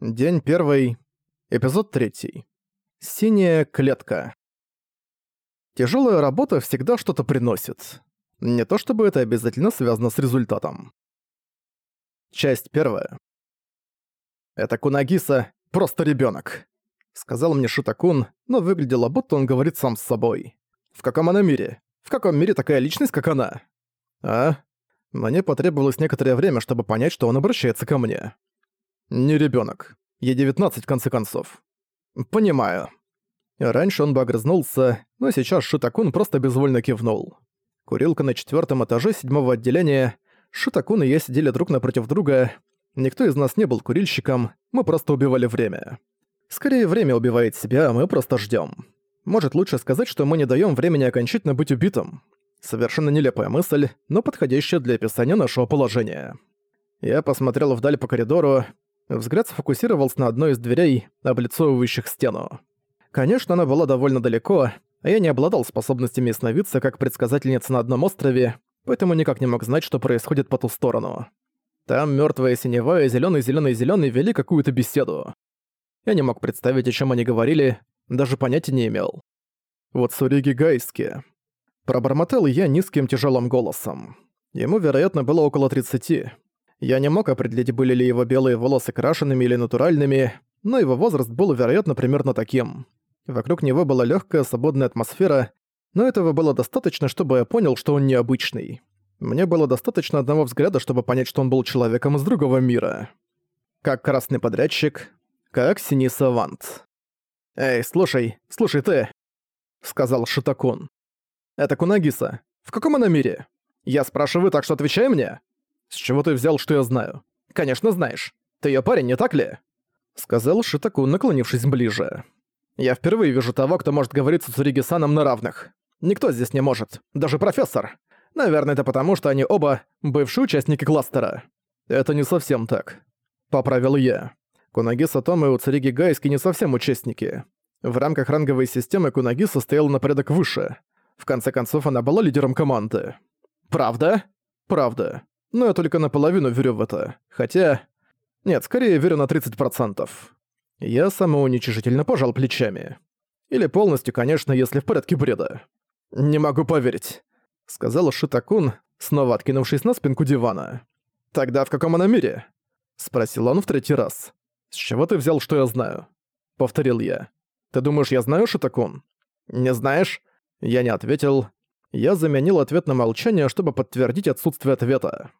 День первый. Эпизод третий. Синяя клетка. Тяжелая работа всегда что-то приносит. Не то чтобы это обязательно связано с результатом. Часть первая. «Это Кунагиса просто ребенок, сказал мне Шитакун, но выглядело, будто он говорит сам с собой. «В каком она мире? В каком мире такая личность, как она?» «А?» Мне потребовалось некоторое время, чтобы понять, что он обращается ко мне. Не ребенок. Ей 19 в конце концов. Понимаю. Раньше он бы огрызнулся, но сейчас Шитакун просто безвольно кивнул. Курилка на четвертом этаже седьмого отделения. Шитакун и я сидели друг напротив друга. Никто из нас не был курильщиком, мы просто убивали время. Скорее, время убивает себя, а мы просто ждем. Может, лучше сказать, что мы не даем времени окончательно быть убитым. Совершенно нелепая мысль, но подходящая для описания нашего положения. Я посмотрел вдаль по коридору, Взгляд сфокусировался на одной из дверей, облицовывающих стену. Конечно, она была довольно далеко, а я не обладал способностями остановиться как предсказательница на одном острове, поэтому никак не мог знать, что происходит по ту сторону. Там мёртвая синева и зелёный зелёный вели какую-то беседу. Я не мог представить, о чем они говорили, даже понятия не имел. Вот Суриги Гайски. Пробормотал я низким тяжелым голосом. Ему, вероятно, было около 30. Я не мог определить, были ли его белые волосы крашенными или натуральными, но его возраст был, вероятно, примерно таким. Вокруг него была легкая, свободная атмосфера, но этого было достаточно, чтобы я понял, что он необычный. Мне было достаточно одного взгляда, чтобы понять, что он был человеком из другого мира. Как красный подрядчик, как синий савант. «Эй, слушай, слушай ты!» — сказал Шитакун. «Это Кунагиса. В каком она мире? Я спрашиваю, так что отвечай мне!» «С чего ты взял, что я знаю?» «Конечно знаешь. Ты её парень, не так ли?» Сказал Шитаку, наклонившись ближе. «Я впервые вижу того, кто может говорить с Цуриги-саном на равных. Никто здесь не может. Даже профессор. Наверное, это потому, что они оба бывшие участники кластера». «Это не совсем так», — поправил я. Кунагиса Тома и Уцуриги Гайски не совсем участники. В рамках ранговой системы Кунагиса стояла на порядок выше. В конце концов, она была лидером команды. «Правда?» «Правда но я только наполовину верю в это. Хотя... Нет, скорее верю на 30%. Я самоуничижительно пожал плечами. Или полностью, конечно, если в порядке бреда. «Не могу поверить», — сказал Шитакун, снова откинувшись на спинку дивана. «Тогда в каком она мире?» — спросил он в третий раз. «С чего ты взял, что я знаю?» — повторил я. «Ты думаешь, я знаю, Шитакун?» «Не знаешь?» Я не ответил. Я заменил ответ на молчание, чтобы подтвердить отсутствие ответа.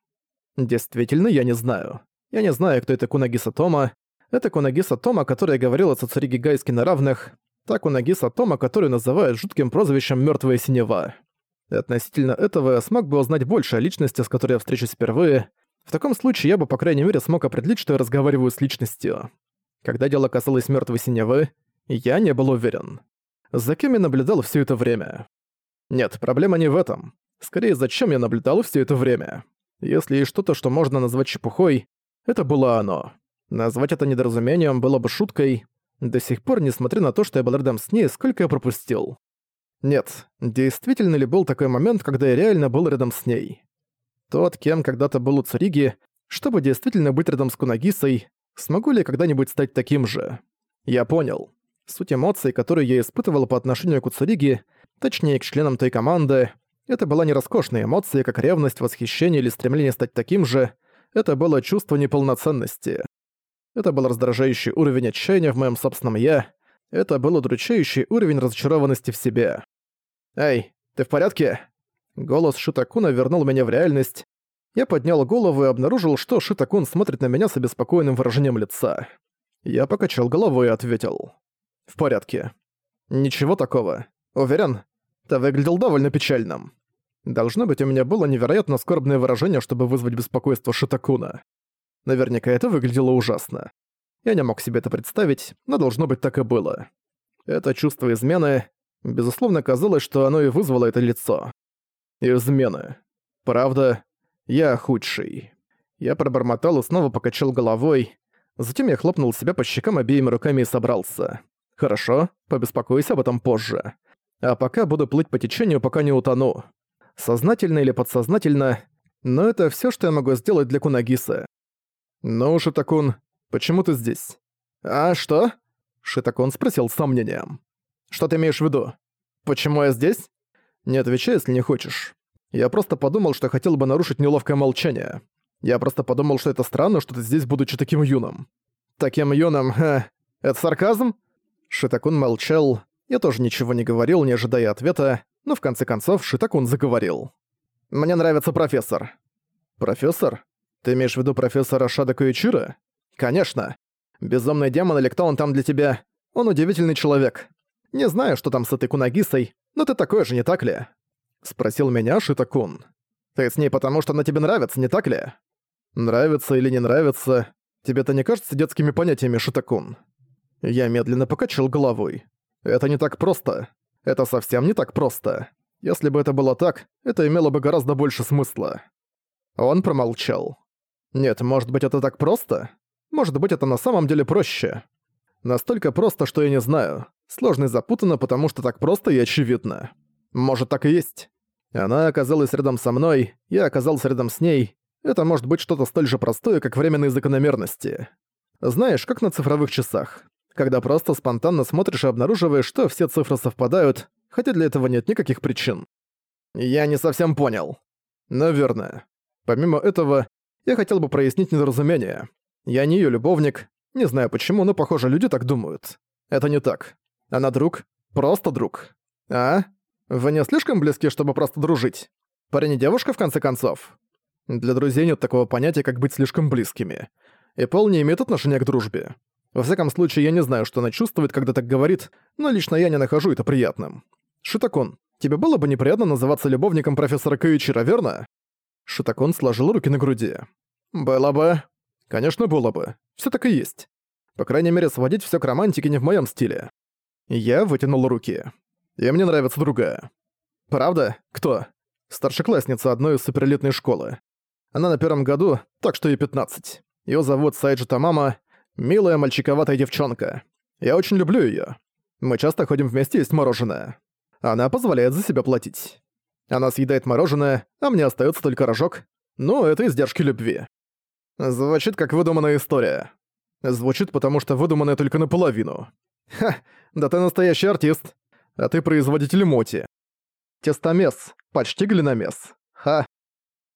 Действительно, я не знаю. Я не знаю, кто это Кунагиса Тома. Это Кунагиса Тома, которая говорила со Цуриги Гайски на равных. Та Кунагиса Тома, которую называют жутким прозвищем «Мёртвая синева». Относительно этого я смог бы узнать больше о личности, с которой я встречусь впервые. В таком случае я бы, по крайней мере, смог определить, что я разговариваю с личностью. Когда дело касалось мёртвой синевы, я не был уверен. За кем я наблюдал все это время? Нет, проблема не в этом. Скорее, зачем я наблюдал все это время? Если есть что-то, что можно назвать чепухой, это было оно. Назвать это недоразумением было бы шуткой. До сих пор, несмотря на то, что я был рядом с ней, сколько я пропустил. Нет, действительно ли был такой момент, когда я реально был рядом с ней? Тот, кем когда-то был у Цуриги, чтобы действительно быть рядом с Кунагисой, смогу ли я когда-нибудь стать таким же? Я понял. Суть эмоций, которые я испытывал по отношению к Уцуриги, точнее к членам той команды, это была не роскошная эмоция, как ревность, восхищение или стремление стать таким же. Это было чувство неполноценности. Это был раздражающий уровень отчаяния в моем собственном «я». Это был удручающий уровень разочарованности в себе. «Эй, ты в порядке?» Голос Шитакуна вернул меня в реальность. Я поднял голову и обнаружил, что Шитакун смотрит на меня с обеспокоенным выражением лица. Я покачал головой и ответил. «В порядке. Ничего такого. Уверен? Выглядел довольно печальным». Должно быть, у меня было невероятно скорбное выражение, чтобы вызвать беспокойство Шитакуна. Наверняка это выглядело ужасно. Я не мог себе это представить, но должно быть так и было. Это чувство измены, безусловно, казалось, что оно и вызвало это лицо. Измены. Правда, я худший. Я пробормотал и снова покачал головой. Затем я хлопнул себя по щекам обеими руками и собрался. Хорошо, побеспокоюсь об этом позже. А пока буду плыть по течению, пока не утону сознательно или подсознательно, но это все, что я могу сделать для Кунагисы. «Ну, Шитакун, почему ты здесь? «А что?» Шитакон спросил с сомнением. «Что ты имеешь в виду? Почему я здесь?» «Не отвечай, если не хочешь. Я просто подумал, что хотел бы нарушить неловкое молчание. Я просто подумал, что это странно, что ты здесь, будучи таким юным». «Таким юным, ха, это сарказм?» Шитакун молчал. Я тоже ничего не говорил, не ожидая ответа, но в конце концов Шитакун заговорил. «Мне нравится профессор». «Профессор? Ты имеешь в виду профессора Шада Куичира?» «Конечно. Безумный демон или кто он там для тебя? Он удивительный человек. Не знаю, что там с этой Кунагисой, но ты такой же, не так ли?» Спросил меня Шитакун. «Ты с ней потому, что она тебе нравится, не так ли?» «Нравится или не нравится, тебе это не кажется детскими понятиями, Шитакун?» Я медленно покачал головой. «Это не так просто. Это совсем не так просто. Если бы это было так, это имело бы гораздо больше смысла». Он промолчал. «Нет, может быть, это так просто? Может быть, это на самом деле проще. Настолько просто, что я не знаю. Сложно и запутанно, потому что так просто и очевидно. Может, так и есть. Она оказалась рядом со мной, я оказался рядом с ней. Это может быть что-то столь же простое, как временные закономерности. Знаешь, как на цифровых часах. Когда просто спонтанно смотришь и обнаруживаешь, что все цифры совпадают, хотя для этого нет никаких причин. Я не совсем понял. Наверное. Помимо этого, я хотел бы прояснить недоразумение. Я не её любовник, не знаю почему, но, похоже, люди так думают. Это не так. Она друг, просто друг. А? Вы не слишком близки, чтобы просто дружить? Парень и девушка, в конце концов? Для друзей нет такого понятия, как быть слишком близкими. И Пол не имеет отношения к дружбе. Во всяком случае, я не знаю, что она чувствует, когда так говорит, но лично я не нахожу это приятным. Шитакон, тебе было бы неприятно называться любовником профессора Каичира, верно? Шитакон сложил руки на груди. Было бы. Конечно, было бы. Все так и есть. По крайней мере, сводить все к романтике не в моем стиле. Я вытянул руки. И мне нравится другая. Правда? Кто? Старшеклассница одной из суперэлитной школы. Она на первом году, так что ей 15. Её зовут Сайджи Тамама, милая мальчиковатая девчонка. Я очень люблю её. Мы часто ходим вместе есть мороженое. Она позволяет за себя платить. Она съедает мороженое, а мне остается только рожок. Ну, это издержки любви. Звучит как выдуманная история. Звучит, потому что выдуманная только наполовину. Ха, да ты настоящий артист. А ты производитель моти. Тестомес, почти глиномес. Ха.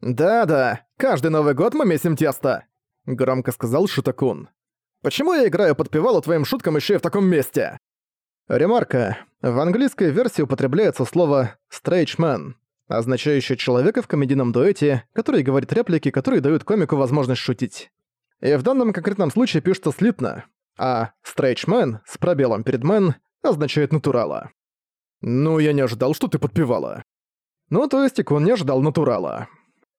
Да-да, каждый Новый год мы месим тесто. Громко сказал Шитакун. Почему я играю подпевалу твоим шуткам еще и в таком месте? Ремарка. В английской версии употребляется слово «straight man», означающее человека в комедийном дуэте, который говорит реплики, которые дают комику возможность шутить. И в данном конкретном случае пишется слитно, а «стрейчмен» с пробелом перед «мен» означает «натурала». «Ну, я не ожидал, что ты подпевала». Ну, то есть Икун не ожидал натурала.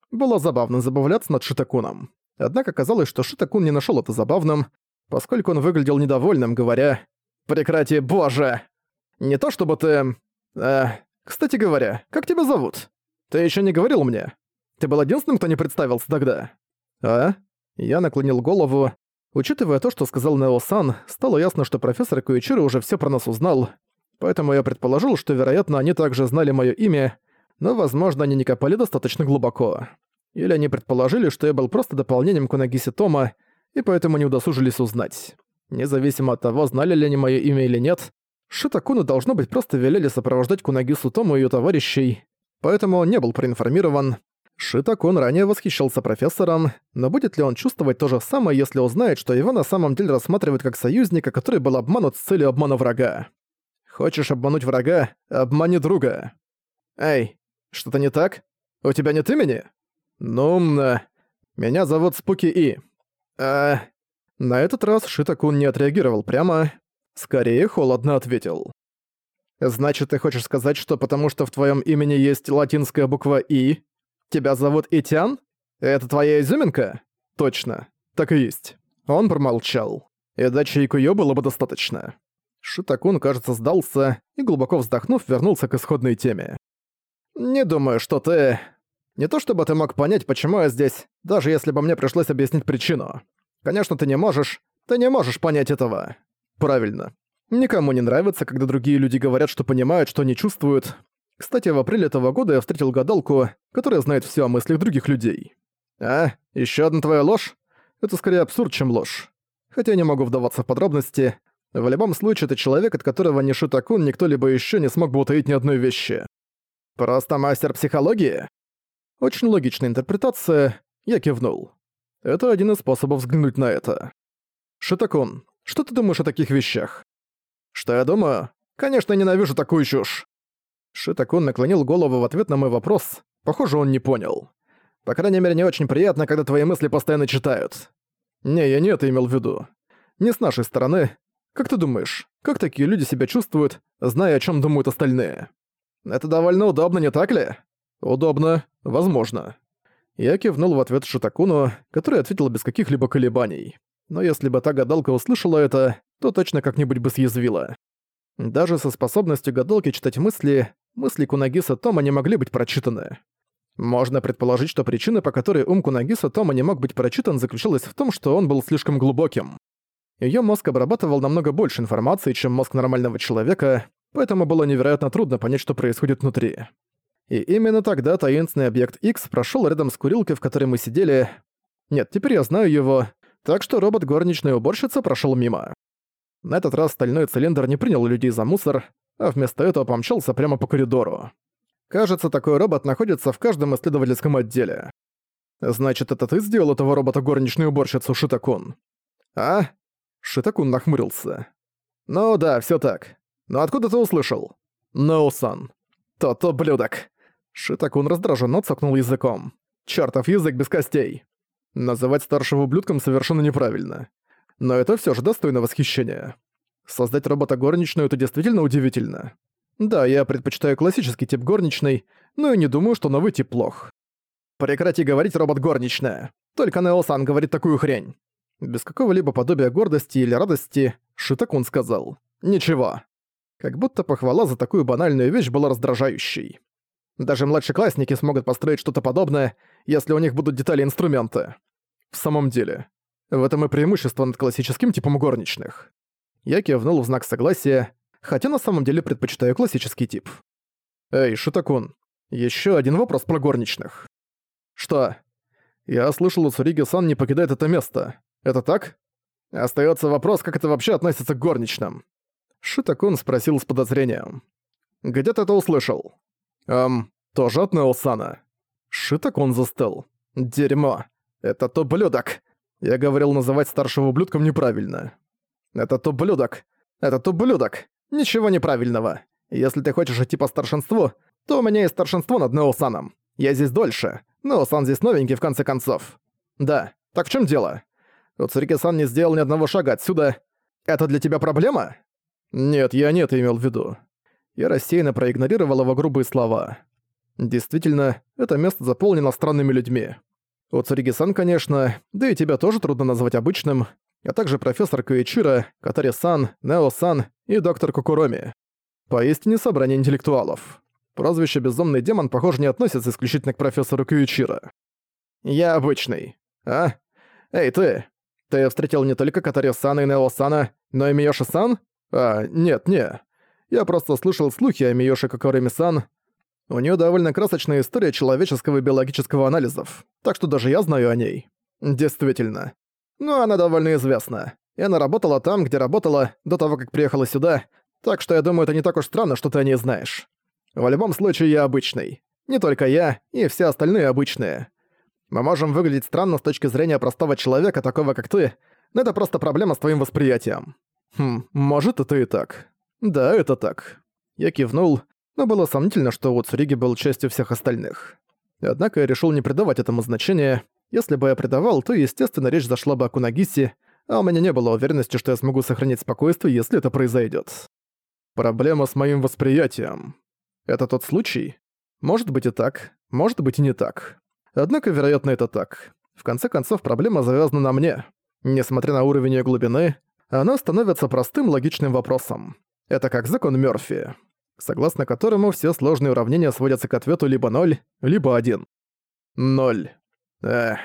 Было забавно забавляться над Шитакуном. Однако казалось, что Шитакун не нашел это забавным, поскольку он выглядел недовольным, говоря «Прекрати, боже!» Не то чтобы ты... Э, кстати говоря, как тебя зовут? Ты еще не говорил мне. Ты был единственным, кто не представился тогда. А? Я наклонил голову. Учитывая то, что сказал Нео-сан, стало ясно, что профессор Куичиро уже все про нас узнал, поэтому я предположил, что, вероятно, они также знали мое имя, но, возможно, они не копали достаточно глубоко. Или они предположили, что я был просто дополнением Кунагиси Тома, и поэтому не удосужились узнать. Независимо от того, знали ли они мое имя или нет, Шитакуну должно быть просто велели сопровождать Кунагису Тому и её товарищей, поэтому он не был проинформирован. Шитакун ранее восхищался профессором, но будет ли он чувствовать то же самое, если узнает, что его на самом деле рассматривают как союзника, который был обманут с целью обмана врага? Хочешь обмануть врага? Обмани друга. Эй, что-то не так? У тебя нет имени? Ну, меня зовут Спуки И. А... На этот раз Шитакун не отреагировал прямо, Скорее холодно ответил. «Значит, ты хочешь сказать, что потому что в твоем имени есть латинская буква «И», тебя зовут Итян? Это твоя изюминка?» «Точно. Так и есть». Он промолчал. И дачи Икуё было бы достаточно. Шитакун, кажется, сдался и, глубоко вздохнув, вернулся к исходной теме. «Не думаю, что ты... Не то чтобы ты мог понять, почему я здесь, даже если бы мне пришлось объяснить причину. Конечно, ты не можешь... Ты не можешь понять этого. Правильно. Никому не нравится, когда другие люди говорят, что понимают, что они чувствуют. Кстати, в апреле этого года я встретил гадалку, которая знает все о мыслях других людей. А, еще одна твоя ложь? Это скорее абсурд, чем ложь. хотя не могу вдаваться в подробности. В любом случае, это человек, от которого ни Шитакун, ни кто-либо еще не смог бы утаить ни одной вещи. Просто мастер психологии? Очень логичная интерпретация, я кивнул. Это один из способов взглянуть на это. Шитакун, что ты думаешь о таких вещах? Что я думаю? Конечно, ненавижу такую чушь. Шитакун наклонил голову в ответ на мой вопрос. Похоже, он не понял. По крайней мере, не очень приятно, когда твои мысли постоянно читают. Не, я не это имел в виду. Не с нашей стороны. Как ты думаешь, как такие люди себя чувствуют, зная, о чем думают остальные? Это довольно удобно, не так ли? Удобно, возможно. Я кивнул в ответ Шитакуну, который ответил без каких-либо колебаний. Но если бы та гадалка услышала это, то точно как-нибудь бы съязвила. Даже со способностью гадалки читать мысли, мысли Кунагиса Тома не могли быть прочитаны. Можно предположить, что причина, по которой ум Кунагиса Тома не мог быть прочитан, заключалась в том, что он был слишком глубоким. Её мозг обрабатывал намного больше информации, чем мозг нормального человека, поэтому было невероятно трудно понять, что происходит внутри. И именно тогда таинственный объект X прошёл рядом с курилкой, в которой мы сидели. Нет, теперь я знаю его, так что робот-горничная уборщица прошёл мимо. На этот раз стальной цилиндр не принял людей за мусор, а вместо этого помчался прямо по коридору. Кажется, такой робот находится в каждом исследовательском отделе. Значит, это ты сделал этого робота-горничную уборщицу, Шитакун? А? Шитакун нахмурился. «Ну да, все так. Но откуда ты услышал?» «Ноусан». «Тот ублюдок». Шитакун раздраженно цокнул языком. «Чёртов язык без костей». Называть старшего ублюдком совершенно неправильно. Но это все же достойно восхищения. Создать робота-горничную — это действительно удивительно. Да, я предпочитаю классический тип горничной, но и не думаю, что новый тип плох. Прекрати говорить робот-горничная. Только Неосан говорит такую хрень. Без какого-либо подобия гордости или радости, Шитакун сказал. «Ничего». Как будто похвала за такую банальную вещь была раздражающей. Даже младшеклассники смогут построить что-то подобное, если у них будут детали и инструменты. В самом деле, в этом и преимущество над классическим типом горничных. Я кивнул в знак согласия, хотя на самом деле предпочитаю классический тип. Эй, Шитакун, еще один вопрос про горничных. Что? Я слышал, у Суриги-сан не покидает это место. Это так? Остается вопрос, как это вообще относится к горничным. Шитакун спросил с подозрением. «Где ты это услышал?» «Эм, тоже от Неосана». Шитакун застыл. «Дерьмо. Это то ублюдок. Я говорил называть старшего ублюдком неправильно. Это то ублюдок. Это то ублюдок. Ничего неправильного. Если ты хочешь идти по старшинству, то у меня есть старшинство над Неосаном. Я здесь дольше. Неосан здесь новенький в конце концов. Да, так в чем дело? Уцурики-сан не сделал ни одного шага отсюда. Это для тебя проблема? Нет, я не это имел в виду. Я рассеянно проигнорировал его грубые слова. Действительно, это место заполнено странными людьми. Уцуриги-сан, конечно, да и тебя тоже трудно назвать обычным, а также профессор Куичира, Катари-сан, Нео-сан и доктор Кукуроми. Поистине собрание интеллектуалов. Прозвище «Безумный демон», похоже, не относится исключительно к профессору Куичира. «Я обычный. А? Эй, ты! Ты встретил не только Катари-сана и Нео-сана, но и Миёши-сан? А, нет, не. Я просто слышал слухи о Миёши Кокореми-сан. У неё довольно красочная история человеческого и биологического анализов, так что даже я знаю о ней. Действительно. Но она довольно известна. И она работала там, где работала, до того, как приехала сюда, так что я думаю, это не так уж странно, что ты о ней знаешь. В любом случае, я обычный. Не только я, и все остальные обычные. Мы можем выглядеть странно с точки зрения простого человека, такого как ты, но это просто проблема с твоим восприятием. Хм, может, это и так. Да, это так. Я кивнул, но было сомнительно, что Уцуриги был частью всех остальных. Однако я решил не придавать этому значения. Если бы я придавал, то, естественно, речь зашла бы о Кунагисе, а у меня не было уверенности, что я смогу сохранить спокойствие, если это произойдет. Проблема с моим восприятием. Это тот случай? Может быть и так, может быть и не так. Однако, вероятно, это так. В конце концов, проблема завязана на мне. Несмотря на уровень ее глубины, она становится простым логичным вопросом. Это как закон Мёрфи, согласно которому все сложные уравнения сводятся к ответу либо 0, либо 1. 0. Эх...